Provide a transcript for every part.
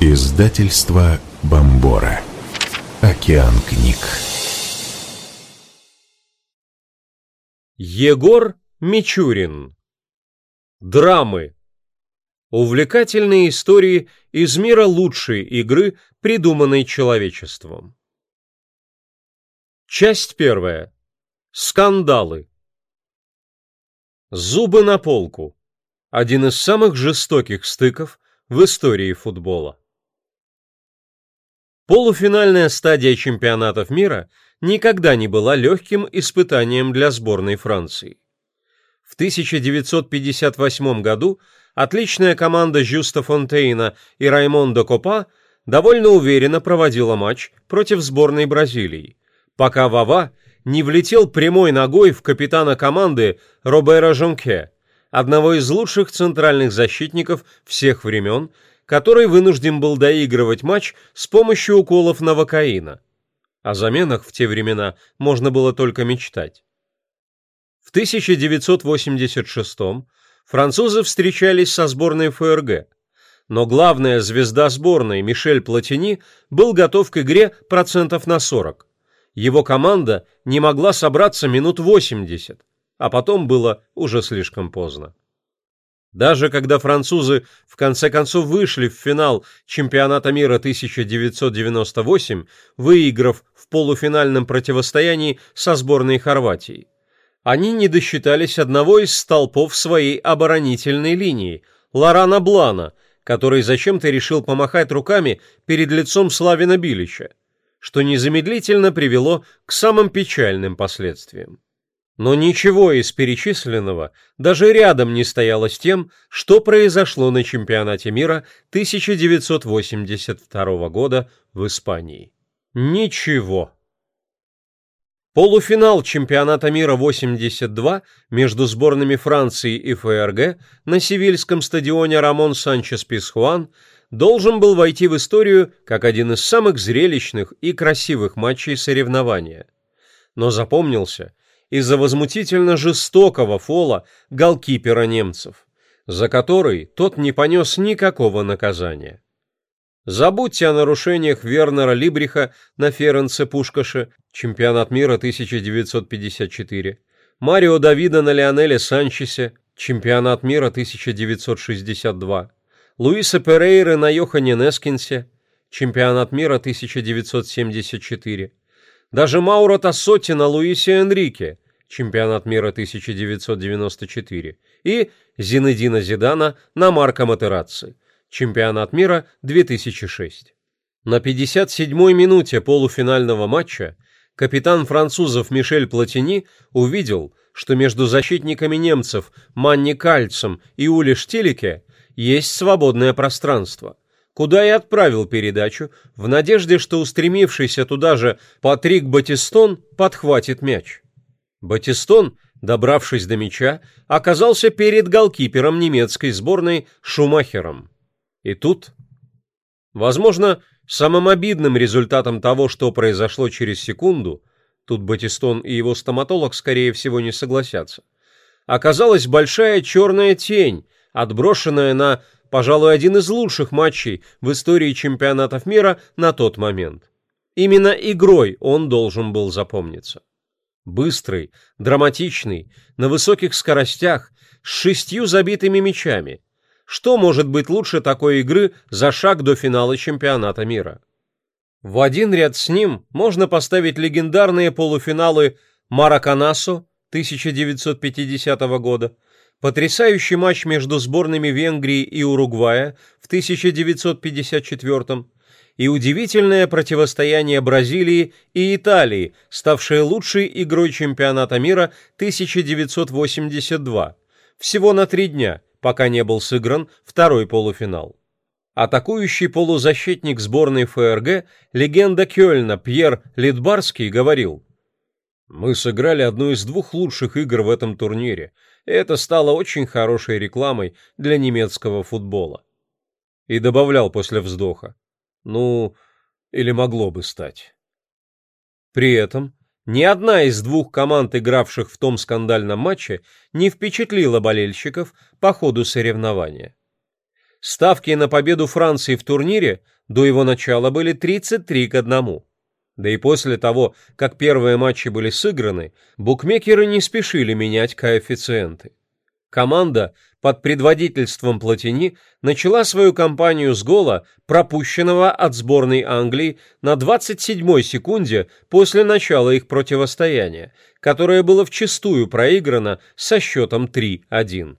Издательство Бомбора. Океан книг. Егор Мичурин. Драмы. Увлекательные истории из мира лучшей игры, придуманной человечеством. Часть первая. Скандалы. Зубы на полку. Один из самых жестоких стыков в истории футбола. Полуфинальная стадия чемпионатов мира никогда не была легким испытанием для сборной Франции. В 1958 году отличная команда Жюста Фонтейна и Раймондо Копа довольно уверенно проводила матч против сборной Бразилии, пока Вава не влетел прямой ногой в капитана команды Робера Жонке, одного из лучших центральных защитников всех времен, который вынужден был доигрывать матч с помощью уколов новокаина. О заменах в те времена можно было только мечтать. В 1986 французы встречались со сборной ФРГ, но главная звезда сборной Мишель Платини был готов к игре процентов на 40. Его команда не могла собраться минут 80, а потом было уже слишком поздно. Даже когда французы в конце концов вышли в финал чемпионата мира 1998, выиграв в полуфинальном противостоянии со сборной Хорватии, они не досчитались одного из столпов своей оборонительной линии – Лорана Блана, который зачем-то решил помахать руками перед лицом Славина Билича, что незамедлительно привело к самым печальным последствиям. Но ничего из перечисленного даже рядом не стояло с тем, что произошло на чемпионате мира 1982 года в Испании. Ничего. Полуфинал чемпионата мира 82 между сборными Франции и ФРГ на севильском стадионе Рамон Санчес Писхуан должен был войти в историю как один из самых зрелищных и красивых матчей соревнования. Но запомнился – из-за возмутительно жестокого фола голкипера немцев, за который тот не понес никакого наказания. Забудьте о нарушениях Вернера Либриха на Ференце Пушкаше, чемпионат мира 1954, Марио Давида на Лионеле Санчесе, чемпионат мира 1962, Луиса Перейры на Йохане Нескинсе, чемпионат мира 1974, даже Мауро Тассотти на Луисе Энрике, чемпионат мира 1994, и Зинедина Зидана на Марко Матерацци, чемпионат мира 2006. На 57-й минуте полуфинального матча капитан французов Мишель Платини увидел, что между защитниками немцев Манни Кальцем и Ули Штилике есть свободное пространство – куда и отправил передачу, в надежде, что устремившийся туда же Патрик Батистон подхватит мяч. Батистон, добравшись до мяча, оказался перед голкипером немецкой сборной Шумахером. И тут, возможно, самым обидным результатом того, что произошло через секунду, тут Батистон и его стоматолог, скорее всего, не согласятся, оказалась большая черная тень, отброшенная на пожалуй, один из лучших матчей в истории чемпионатов мира на тот момент. Именно игрой он должен был запомниться. Быстрый, драматичный, на высоких скоростях, с шестью забитыми мячами. Что может быть лучше такой игры за шаг до финала чемпионата мира? В один ряд с ним можно поставить легендарные полуфиналы Мараканасо 1950 года, Потрясающий матч между сборными Венгрии и Уругвая в 1954 и удивительное противостояние Бразилии и Италии, ставшее лучшей игрой чемпионата мира 1982, всего на три дня, пока не был сыгран второй полуфинал. Атакующий полузащитник сборной ФРГ, легенда Кёльна Пьер Литбарский говорил «Мы сыграли одну из двух лучших игр в этом турнире – это стало очень хорошей рекламой для немецкого футбола. И добавлял после вздоха. Ну, или могло бы стать. При этом ни одна из двух команд, игравших в том скандальном матче, не впечатлила болельщиков по ходу соревнования. Ставки на победу Франции в турнире до его начала были 33 к 1. Да и после того, как первые матчи были сыграны, букмекеры не спешили менять коэффициенты. Команда под предводительством Платини начала свою кампанию с гола, пропущенного от сборной Англии на 27-й секунде после начала их противостояния, которое было вчистую проиграно со счетом 3-1.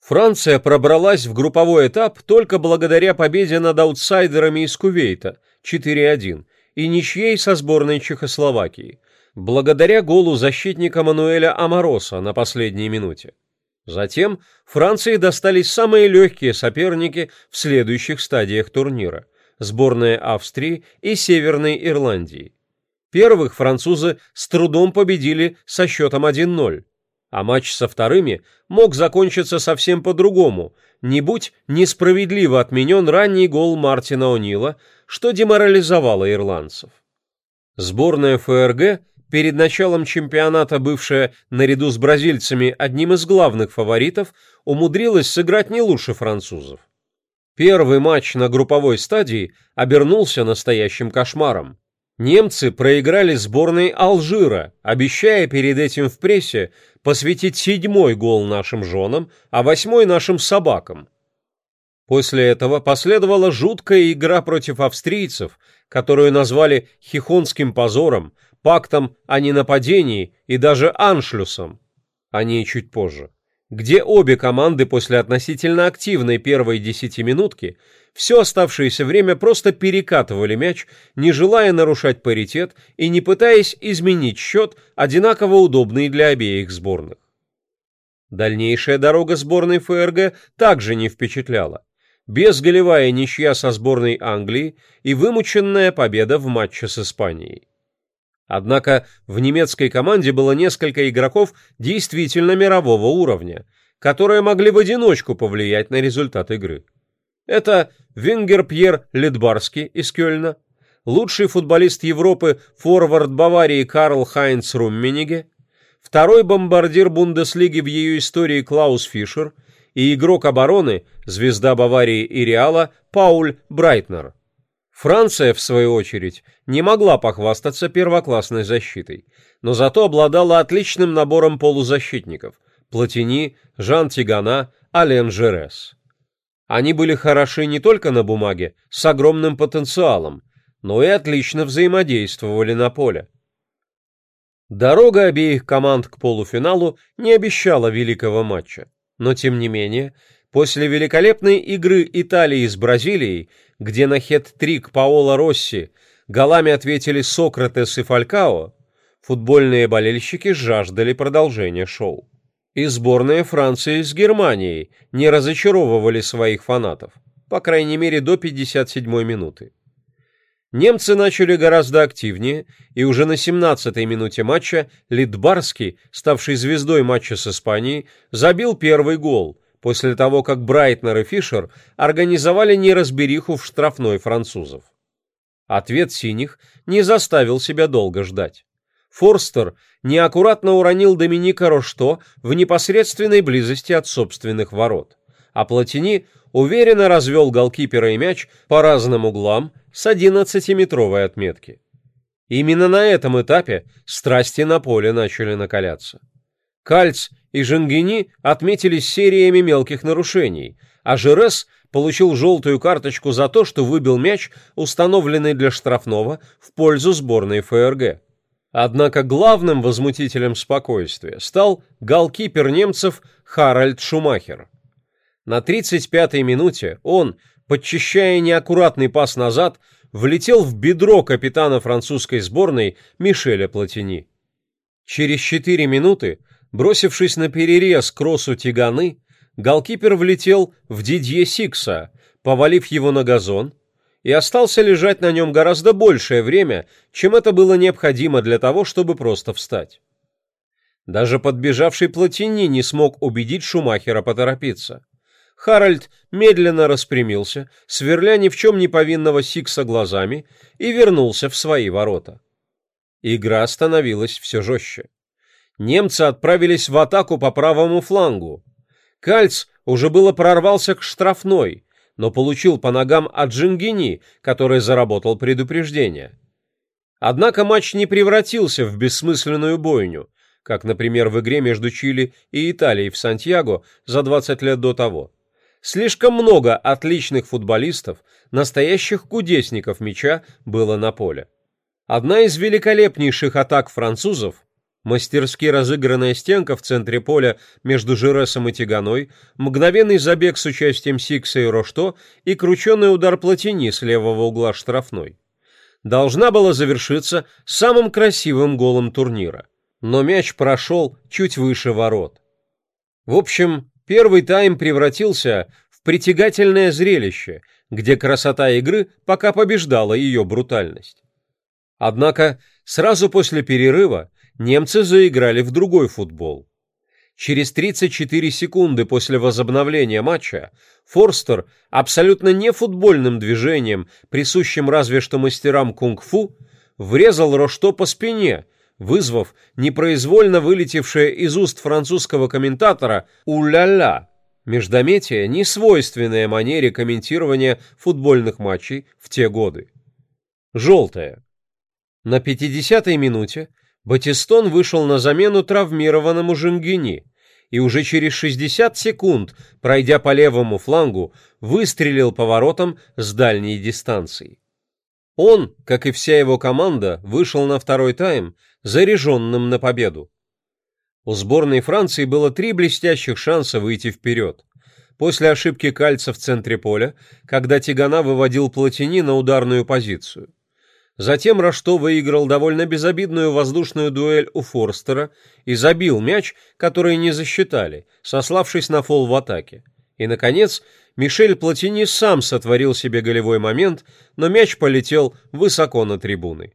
Франция пробралась в групповой этап только благодаря победе над аутсайдерами из Кувейта 4-1 и ничьей со сборной Чехословакии, благодаря голу защитника Мануэля Амароса на последней минуте. Затем Франции достались самые легкие соперники в следующих стадиях турнира – сборная Австрии и Северной Ирландии. Первых французы с трудом победили со счетом 1-0, а матч со вторыми мог закончиться совсем по-другому, не будь несправедливо отменен ранний гол Мартина О'Нила, что деморализовало ирландцев. Сборная ФРГ, перед началом чемпионата бывшая наряду с бразильцами одним из главных фаворитов, умудрилась сыграть не лучше французов. Первый матч на групповой стадии обернулся настоящим кошмаром. Немцы проиграли сборной Алжира, обещая перед этим в прессе посвятить седьмой гол нашим женам, а восьмой нашим собакам. После этого последовала жуткая игра против австрийцев, которую назвали «хихонским позором», «пактом о ненападении» и даже «аншлюсом», о ней чуть позже, где обе команды после относительно активной первой десятиминутки все оставшееся время просто перекатывали мяч, не желая нарушать паритет и не пытаясь изменить счет, одинаково удобный для обеих сборных. Дальнейшая дорога сборной ФРГ также не впечатляла. Безголевая ничья со сборной Англии и вымученная победа в матче с Испанией. Однако в немецкой команде было несколько игроков действительно мирового уровня, которые могли в одиночку повлиять на результат игры. Это Вингер Пьер Лидбарский из Кёльна, лучший футболист Европы, форвард Баварии Карл Хайнц Руммениге, второй бомбардир Бундеслиги в ее истории Клаус Фишер и игрок обороны, звезда Баварии и Реала Пауль Брайтнер. Франция, в свою очередь, не могла похвастаться первоклассной защитой, но зато обладала отличным набором полузащитников – Платини, Жан Тигана, Ален Жерес. Они были хороши не только на бумаге, с огромным потенциалом, но и отлично взаимодействовали на поле. Дорога обеих команд к полуфиналу не обещала великого матча, но тем не менее, после великолепной игры Италии с Бразилией, где на хет-трик Паоло Росси голами ответили Сократес и Фалькао, футбольные болельщики жаждали продолжения шоу и сборная Франции с Германией не разочаровывали своих фанатов, по крайней мере до 57-й минуты. Немцы начали гораздо активнее, и уже на 17-й минуте матча Литбарский, ставший звездой матча с Испанией, забил первый гол, после того, как Брайтнер и Фишер организовали неразбериху в штрафной французов. Ответ синих не заставил себя долго ждать. Форстер неаккуратно уронил Доминика Рошто в непосредственной близости от собственных ворот, а Платини уверенно развел голкипера и мяч по разным углам с 11-метровой отметки. Именно на этом этапе страсти на поле начали накаляться. Кальц и Женгини отметились сериями мелких нарушений, а Жерес получил желтую карточку за то, что выбил мяч, установленный для штрафного, в пользу сборной ФРГ. Однако главным возмутителем спокойствия стал голкипер немцев Харальд Шумахер. На 35-й минуте он, подчищая неаккуратный пас назад, влетел в бедро капитана французской сборной Мишеля Платини. Через 4 минуты, бросившись на перерез кроссу Тиганы, голкипер влетел в Дидье Сикса, повалив его на газон, и остался лежать на нем гораздо большее время, чем это было необходимо для того, чтобы просто встать. Даже подбежавший Платини не смог убедить Шумахера поторопиться. Харальд медленно распрямился, сверля ни в чем не повинного Сикса глазами, и вернулся в свои ворота. Игра становилась все жестче. Немцы отправились в атаку по правому флангу. Кальц уже было прорвался к штрафной, но получил по ногам от Джингини, который заработал предупреждение. Однако матч не превратился в бессмысленную бойню, как, например, в игре между Чили и Италией в Сантьяго за 20 лет до того. Слишком много отличных футболистов, настоящих кудесников мяча было на поле. Одна из великолепнейших атак французов, мастерски разыгранная стенка в центре поля между Жиресом и Тиганой, мгновенный забег с участием Сикса и Рошто и крученный удар Платини с левого угла штрафной. Должна была завершиться самым красивым голом турнира. Но мяч прошел чуть выше ворот. В общем, первый тайм превратился в притягательное зрелище, где красота игры пока побеждала ее брутальность. Однако сразу после перерыва немцы заиграли в другой футбол. Через 34 секунды после возобновления матча Форстер абсолютно не футбольным движением, присущим разве что мастерам кунг-фу, врезал Рошто по спине, вызвав непроизвольно вылетевшее из уст французского комментатора «у-ля-ля», междометие, не свойственное манере комментирования футбольных матчей в те годы. Желтое. На 50-й минуте Батистон вышел на замену травмированному Жингини и уже через 60 секунд, пройдя по левому флангу, выстрелил поворотом с дальней дистанции. Он, как и вся его команда, вышел на второй тайм, заряженным на победу. У сборной Франции было три блестящих шанса выйти вперед. После ошибки Кальца в центре поля, когда Тигана выводил Платини на ударную позицию. Затем Рашто выиграл довольно безобидную воздушную дуэль у Форстера и забил мяч, который не засчитали, сославшись на фол в атаке. И, наконец, Мишель Платини сам сотворил себе голевой момент, но мяч полетел высоко на трибуны.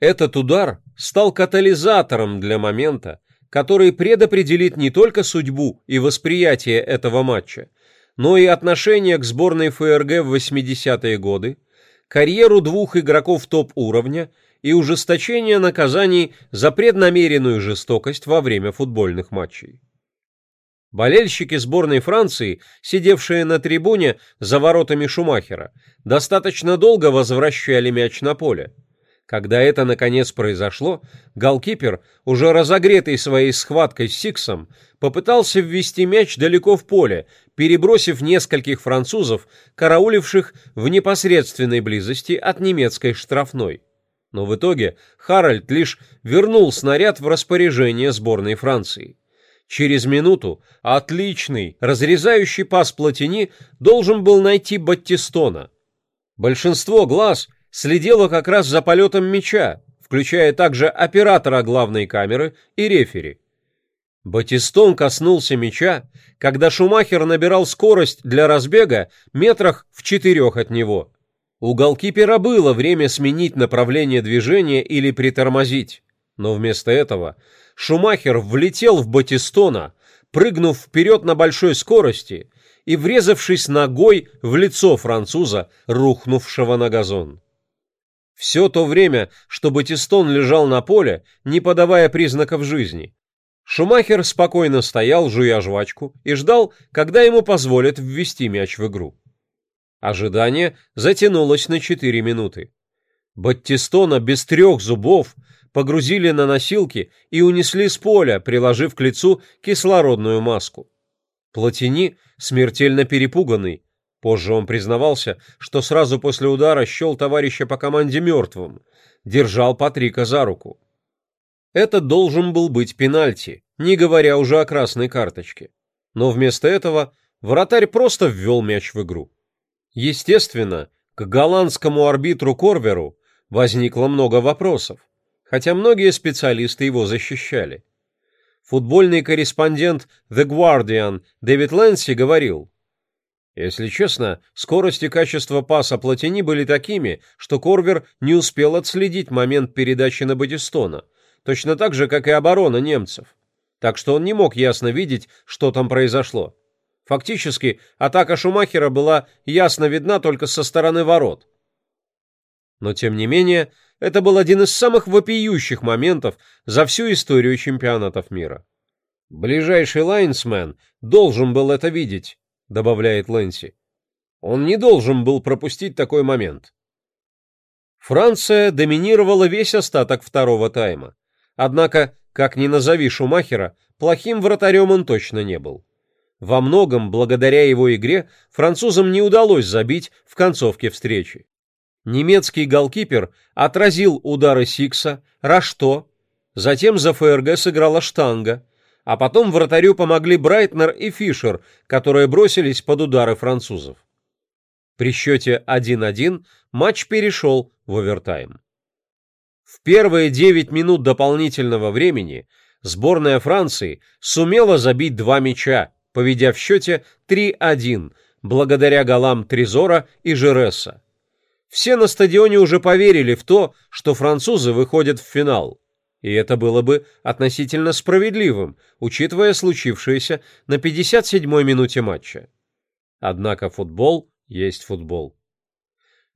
Этот удар стал катализатором для момента, который предопределит не только судьбу и восприятие этого матча, но и отношение к сборной ФРГ в 80-е годы, карьеру двух игроков топ-уровня и ужесточение наказаний за преднамеренную жестокость во время футбольных матчей. Болельщики сборной Франции, сидевшие на трибуне за воротами Шумахера, достаточно долго возвращали мяч на поле. Когда это наконец произошло, голкипер, уже разогретый своей схваткой с Сиксом, попытался ввести мяч далеко в поле, перебросив нескольких французов, карауливших в непосредственной близости от немецкой штрафной. Но в итоге Харальд лишь вернул снаряд в распоряжение сборной Франции. Через минуту отличный, разрезающий пас Платини должен был найти Баттистона. Большинство глаз – следила как раз за полетом мяча, включая также оператора главной камеры и рефери. Батистон коснулся мяча, когда Шумахер набирал скорость для разбега метрах в четырех от него. У голкипера было время сменить направление движения или притормозить, но вместо этого Шумахер влетел в Батистона, прыгнув вперед на большой скорости и врезавшись ногой в лицо француза, рухнувшего на газон. Все то время, что Батистон лежал на поле, не подавая признаков жизни. Шумахер спокойно стоял, жуя жвачку, и ждал, когда ему позволят ввести мяч в игру. Ожидание затянулось на 4 минуты. Баттистона без трех зубов погрузили на носилки и унесли с поля, приложив к лицу кислородную маску. Платини, смертельно перепуганный, Позже он признавался, что сразу после удара счел товарища по команде мертвым, держал Патрика за руку. Это должен был быть пенальти, не говоря уже о красной карточке. Но вместо этого вратарь просто ввел мяч в игру. Естественно, к голландскому арбитру Корверу возникло много вопросов, хотя многие специалисты его защищали. Футбольный корреспондент The Guardian Дэвид Лэнси говорил, если честно, скорость и качество паса Платини были такими, что Корвер не успел отследить момент передачи на Бодистона, точно так же, как и оборона немцев. Так что он не мог ясно видеть, что там произошло. Фактически, атака Шумахера была ясно видна только со стороны ворот. Но, тем не менее, это был один из самых вопиющих моментов за всю историю чемпионатов мира. Ближайший лайнсмен должен был это видеть, добавляет Лэнси. Он не должен был пропустить такой момент. Франция доминировала весь остаток второго тайма. Однако, как ни назови Шумахера, плохим вратарем он точно не был. Во многом, благодаря его игре, французам не удалось забить в концовке встречи. Немецкий голкипер отразил удары Сикса, Рашто, затем за ФРГ сыграла штанга, а потом вратарю помогли Брайтнер и Фишер, которые бросились под удары французов. При счете 1-1 матч перешел в овертайм. В первые 9 минут дополнительного времени сборная Франции сумела забить два мяча, поведя в счете 3-1, благодаря голам Трезора и Жереса. Все на стадионе уже поверили в то, что французы выходят в финал. И это было бы относительно справедливым, учитывая случившееся на 57-й минуте матча. Однако футбол есть футбол.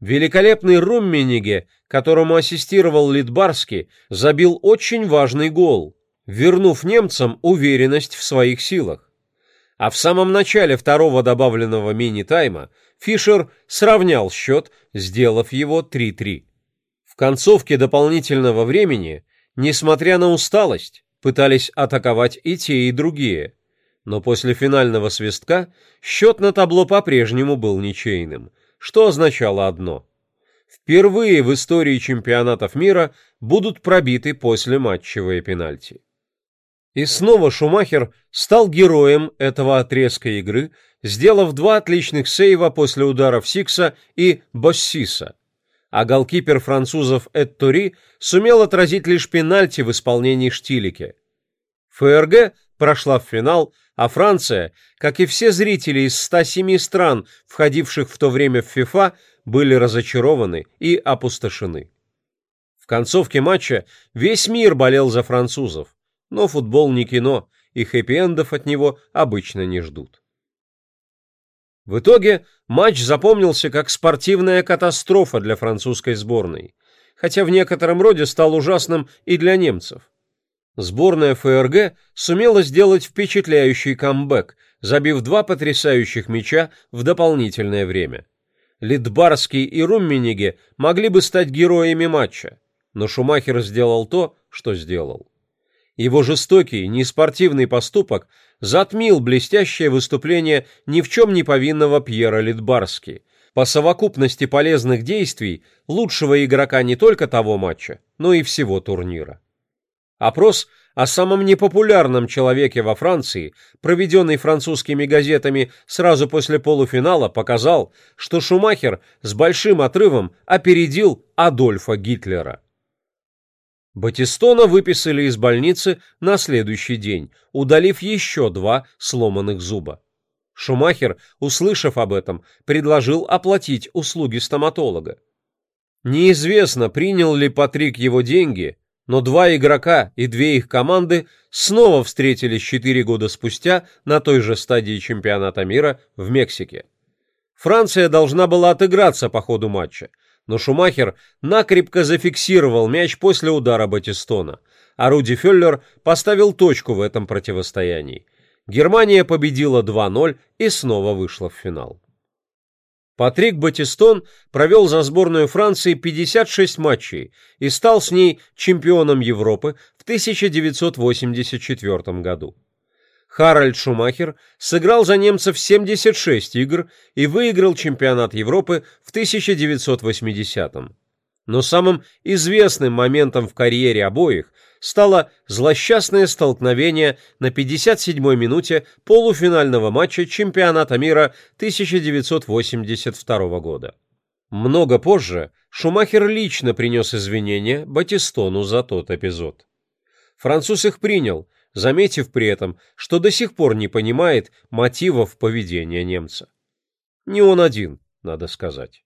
Великолепный Руммениге, которому ассистировал Литбарский, забил очень важный гол, вернув немцам уверенность в своих силах. А в самом начале второго добавленного мини-тайма Фишер сравнял счет, сделав его 3-3. В концовке дополнительного времени, несмотря на усталость, пытались атаковать и те, и другие – но после финального свистка счет на табло по-прежнему был ничейным, что означало одно. Впервые в истории чемпионатов мира будут пробиты после матчевые пенальти. И снова Шумахер стал героем этого отрезка игры, сделав два отличных сейва после ударов Сикса и Боссиса, а голкипер французов Эттори сумел отразить лишь пенальти в исполнении Штилике. ФРГ прошла в финал а Франция, как и все зрители из 107 стран, входивших в то время в ФИФА, были разочарованы и опустошены. В концовке матча весь мир болел за французов, но футбол не кино, и хэппи-эндов от него обычно не ждут. В итоге матч запомнился как спортивная катастрофа для французской сборной, хотя в некотором роде стал ужасным и для немцев. Сборная ФРГ сумела сделать впечатляющий камбэк, забив два потрясающих мяча в дополнительное время. Литбарский и Руммениге могли бы стать героями матча, но Шумахер сделал то, что сделал. Его жестокий, неспортивный поступок затмил блестящее выступление ни в чем не повинного Пьера Литбарски, по совокупности полезных действий лучшего игрока не только того матча, но и всего турнира. Опрос о самом непопулярном человеке во Франции, проведенный французскими газетами сразу после полуфинала, показал, что Шумахер с большим отрывом опередил Адольфа Гитлера. Батистона выписали из больницы на следующий день, удалив еще два сломанных зуба. Шумахер, услышав об этом, предложил оплатить услуги стоматолога. Неизвестно, принял ли Патрик его деньги но два игрока и две их команды снова встретились четыре года спустя на той же стадии чемпионата мира в Мексике. Франция должна была отыграться по ходу матча, но Шумахер накрепко зафиксировал мяч после удара Батистона, а Руди Феллер поставил точку в этом противостоянии. Германия победила 2-0 и снова вышла в финал. Патрик Батистон провел за сборную Франции 56 матчей и стал с ней чемпионом Европы в 1984 году. Харальд Шумахер сыграл за немцев 76 игр и выиграл чемпионат Европы в 1980 -м. Но самым известным моментом в карьере обоих стало злосчастное столкновение на 57-й минуте полуфинального матча чемпионата мира 1982 года. Много позже Шумахер лично принес извинения Батистону за тот эпизод. Француз их принял, заметив при этом, что до сих пор не понимает мотивов поведения немца. Не он один, надо сказать.